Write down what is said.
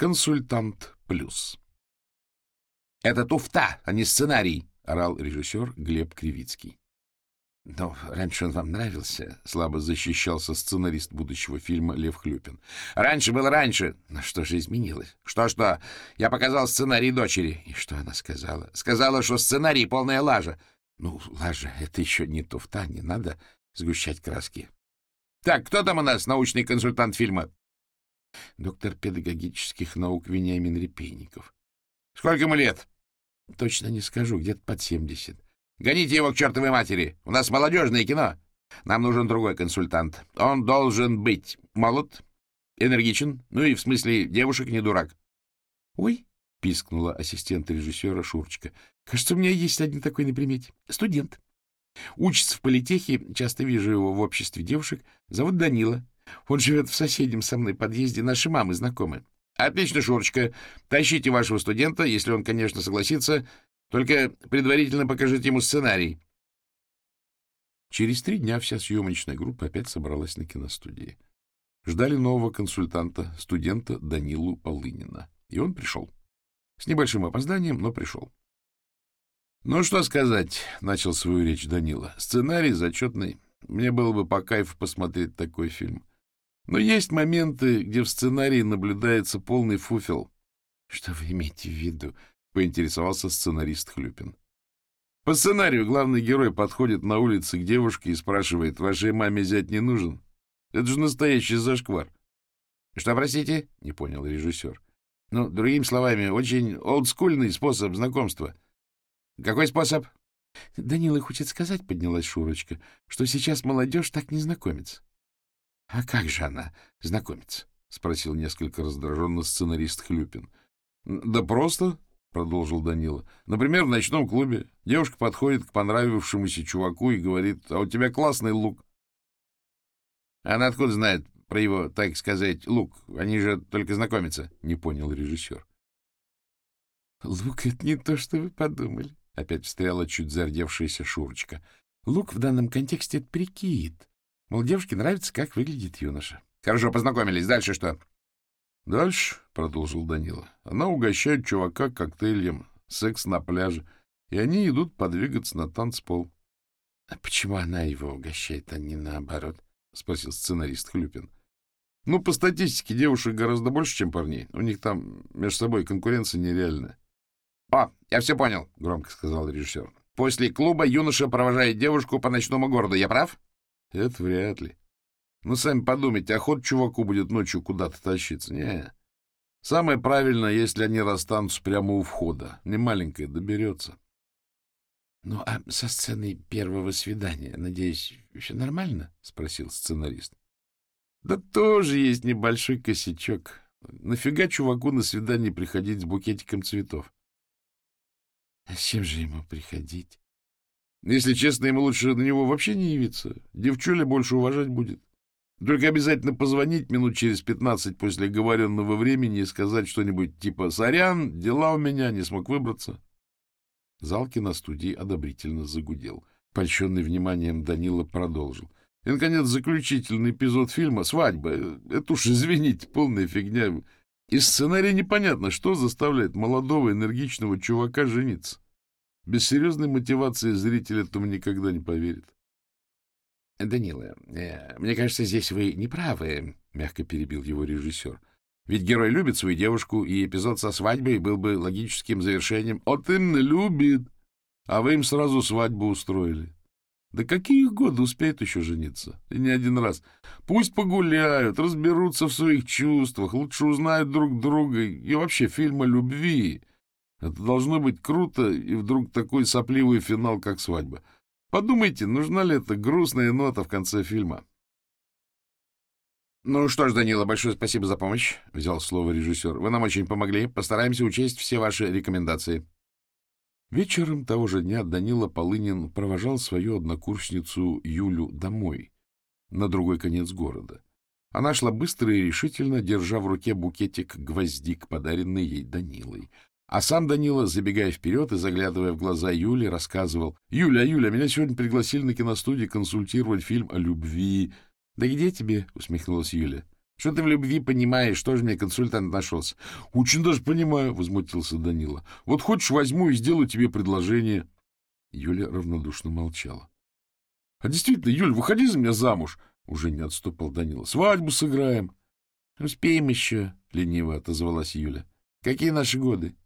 Консультант плюс. «Это туфта, а не сценарий!» — орал режиссер Глеб Кривицкий. «Но раньше он вам нравился», — слабо защищался сценарист будущего фильма Лев Хлюпин. «Раньше было раньше. Но что же изменилось? Что-что? Я показал сценарий дочери. И что она сказала? Сказала, что сценарий — полная лажа. Ну, лажа — это еще не туфта, не надо сгущать краски. Так, кто там у нас научный консультант фильма?» «Доктор педагогических наук Вениамин Репейников». «Сколько ему лет?» «Точно не скажу, где-то под семьдесят». Гоните его к чертовой матери. У нас молодежное кино. Нам нужен другой консультант. Он должен быть молод, энергичен, ну и в смысле девушек не дурак. — Ой, — пискнула ассистент режиссера Шурочка, — кажется, у меня есть один такой на примете. Студент. Учится в политехе, часто вижу его в обществе девушек. Зовут Данила. Он живет в соседнем со мной подъезде, наши мамы знакомы. — Отлично, Шурочка. Тащите вашего студента, если он, конечно, согласится, только предварительно покажите ему сценарий. Через три дня вся съемочная группа опять собралась на киностудии. Ждали нового консультанта, студента Данилу Полынина. И он пришел. С небольшим опозданием, но пришел. «Ну, что сказать», — начал свою речь Данила. «Сценарий зачетный. Мне было бы по кайфу посмотреть такой фильм. Но есть моменты, где в сценарии наблюдается полный фуфел». «Что вы имеете в виду?» — поинтересовался сценарист Хлюпин. По сценарию главный герой подходит на улице к девушке и спрашивает, «Вашей маме зять не нужен?» Это же настоящий зашквар. — Что, простите? — не понял режиссер. — Ну, другими словами, очень олдскульный способ знакомства. — Какой способ? — Данила хочет сказать, — поднялась Шурочка, — что сейчас молодежь так не знакомится. — А как же она знакомится? — спросил несколько раздраженно сценарист Хлюпин. — Да просто, — продолжил Данила. — Например, в ночном клубе девушка подходит к понравившемуся чуваку и говорит, — А у тебя классный лук. — Она откуда знает про его, так сказать, лук? Они же только знакомятся, — не понял режиссер. — Лук — это не то, что вы подумали, — опять встряла чуть зардевшаяся Шурочка. — Лук в данном контексте — это прикид. Мол, девушке нравится, как выглядит юноша. — Хорошо, познакомились. Дальше что? — Дальше, — продолжил Данила, — она угощает чувака коктейлем, секс на пляже, и они идут подвигаться на танцпол. — А почему она его угощает, а не наоборот? — спросил сценарист Хлюпин. — Ну, по статистике девушек гораздо больше, чем парней. У них там между собой конкуренция нереальная. — О, я все понял, — громко сказал режиссер. — После клуба юноша провожает девушку по ночному городу. Я прав? — Это вряд ли. Ну, сами подумайте, охот чуваку будет ночью куда-то тащиться. Не. Самое правильное, если они расстанутся прямо у входа. Не маленькая доберется. — Ну, а со сценой первого свидания, надеюсь, все нормально? — спросил сценарист. — Да тоже есть небольшой косячок. Нафига чуваку на свидание приходить с букетиком цветов? — А с чем же ему приходить? — Если честно, ему лучше на него вообще не явиться. Девчуля больше уважать будет. Только обязательно позвонить минут через пятнадцать после оговоренного времени и сказать что-нибудь типа «Сорян, дела у меня, не смог выбраться». Зал киностудии одобрительно загудел. Польщенный вниманием Данила продолжил. И, наконец, заключительный эпизод фильма «Свадьба». Это уж, извините, полная фигня. Из сценария непонятно, что заставляет молодого энергичного чувака жениться. Без серьезной мотивации зритель этому никогда не поверит. — Данила, э, мне кажется, здесь вы не правы, — мягко перебил его режиссер. — Ведь герой любит свою девушку, и эпизод со свадьбой был бы логическим завершением. — Вот именно любит! А вы им сразу свадьбу устроили. Да какие их годы успеют еще жениться? И не один раз. Пусть погуляют, разберутся в своих чувствах, лучше узнают друг друга. И вообще фильм о любви. Это должно быть круто, и вдруг такой сопливый финал, как свадьба. — Подумайте, нужна ли эта грустная нота в конце фильма? «Ну что ж, Данила, большое спасибо за помощь», — взял слово режиссер. «Вы нам очень помогли. Постараемся учесть все ваши рекомендации». Вечером того же дня Данила Полынин провожал свою однокурсницу Юлю домой, на другой конец города. Она шла быстро и решительно, держа в руке букетик гвоздик, подаренный ей Данилой. А сам Данила, забегая вперед и заглядывая в глаза Юли, рассказывал. — Юля, Юля, меня сегодня пригласили на киностудии консультировать фильм о любви. — Да где тебе? — усмехнулась Юля. — Что ты в любви понимаешь? Что же мне консультант нашелся? — Очень даже понимаю, — возмутился Данила. — Вот хочешь, возьму и сделаю тебе предложение. Юля равнодушно молчала. — А действительно, Юль, выходи за меня замуж, — уже не отступал Данила. — Свадьбу сыграем. — Успеем еще, — лениво отозвалась Юля. — Какие наши годы?